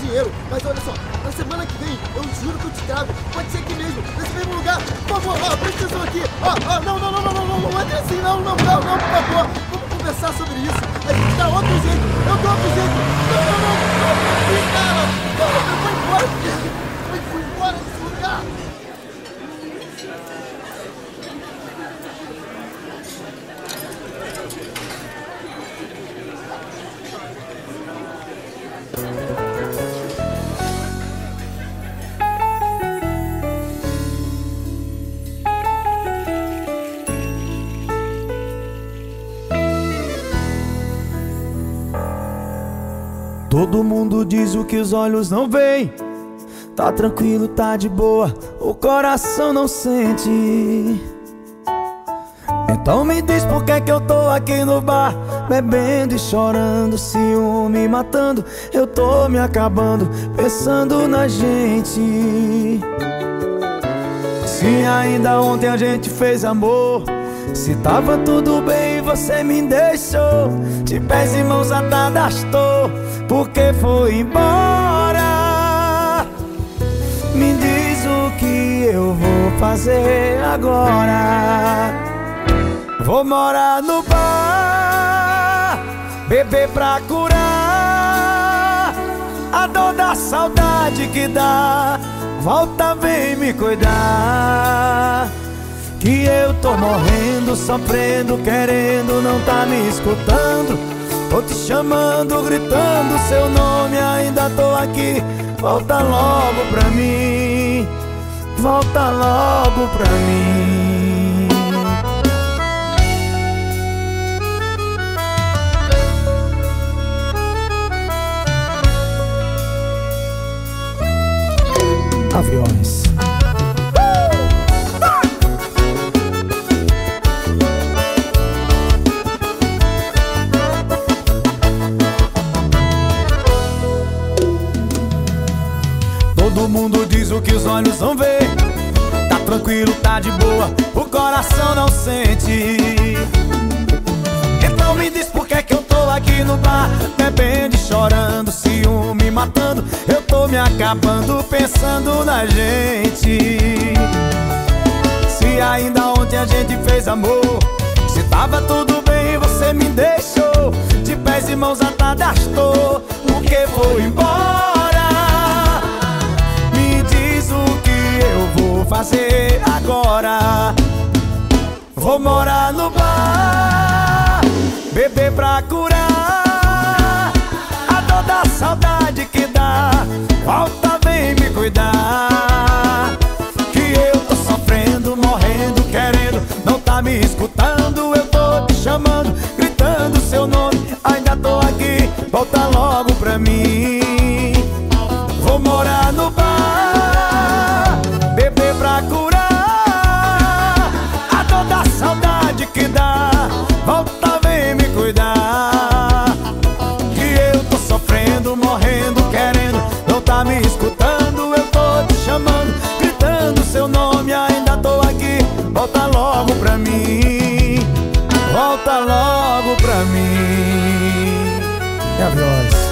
dinheiro. Mas olha só, na semana que vem, eu juro que eu te trago. Pode ser aqui mesmo, nesse mesmo lugar. Por favor, ó, presta atenção aqui. Ó, Todo mundo diz o que os olhos não veem. Tá tranquilo, tá de boa, o coração não sente. Então me diz por que que eu tô aqui no bar, bebendo e chorando, ciúme matando. Eu tô me acabando, pensando na gente. Se ainda ontem a gente fez amor. Se tava tudo bem, você me deixou. De pés e mãos atadas tô, porque foi embora. Me diz o que eu vou fazer agora. Vou morar no bar, beber pra curar a dor da saudade que dá. Volta, vem me cuidar. Que eu tô morrendo, sofrendo, querendo, não tá me escutando. Tô te chamando, gritando seu nome, ainda tô aqui. Volta logo pra mim, volta logo pra mim. Aviões. Mundo diz o que os olhos não veem. Tá tranquilo, tá de boa, o coração não sente. Então me diz por que que eu tô aqui no bar, bebendo e chorando, ciúme matando. Eu tô me acabando pensando na gente. Se ainda ontem a gente fez amor, se tava tudo bem, você me deixou. De pés e mãos atadas tô, porque foi embora. Fazer agora. Vou morar no bar, beber pra curar a dor da saudade que dá. Volta, vem me cuidar. Que eu tô sofrendo, morrendo, querendo. Não tá me escutando, eu tô te chamando, gritando seu nome. Ainda tô aqui, volta logo pra mim. Volta logo pra mim. É a viola.